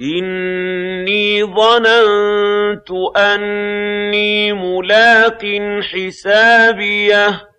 إِنِّي ظَنَنتُ أَنِّي مُلَاقٍ حِسَابِيَهْ